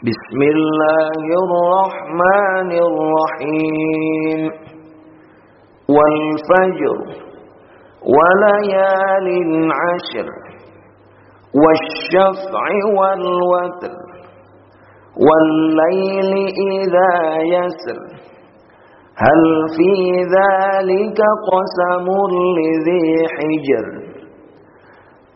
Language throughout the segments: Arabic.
بسم الله الرحمن الرحيم. والفجر وليال عشر والشفع والوتر والليل إذا يسر. هل في ذلك قسم لذي حجر؟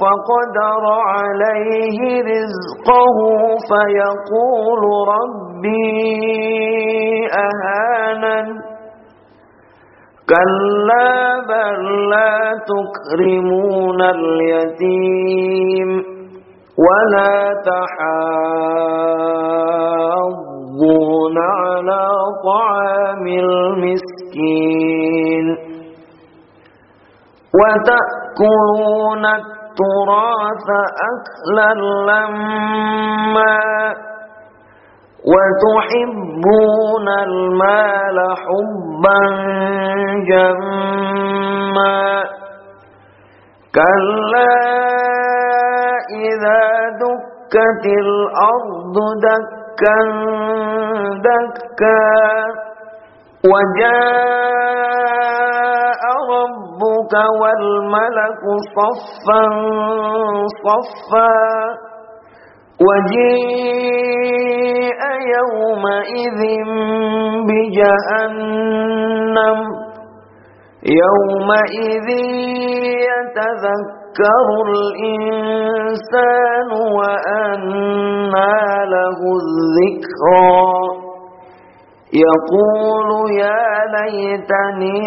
فقدر عليه رزقه فيقول ربي أهانن. كلا بل لا تكرمون اليتيم ولا تحاضون على طعام المسكين. وتأكلون التراث أكلا لما وتحبون المال حبا جما. كلا إذا دكت الأرض دكا دكا وجاء ربك والملك صفا صفا. وجيء يومئذ بجهنم. يومئذ يتذكر الإنسان وأنى له الذكرى. يقول يا ليتني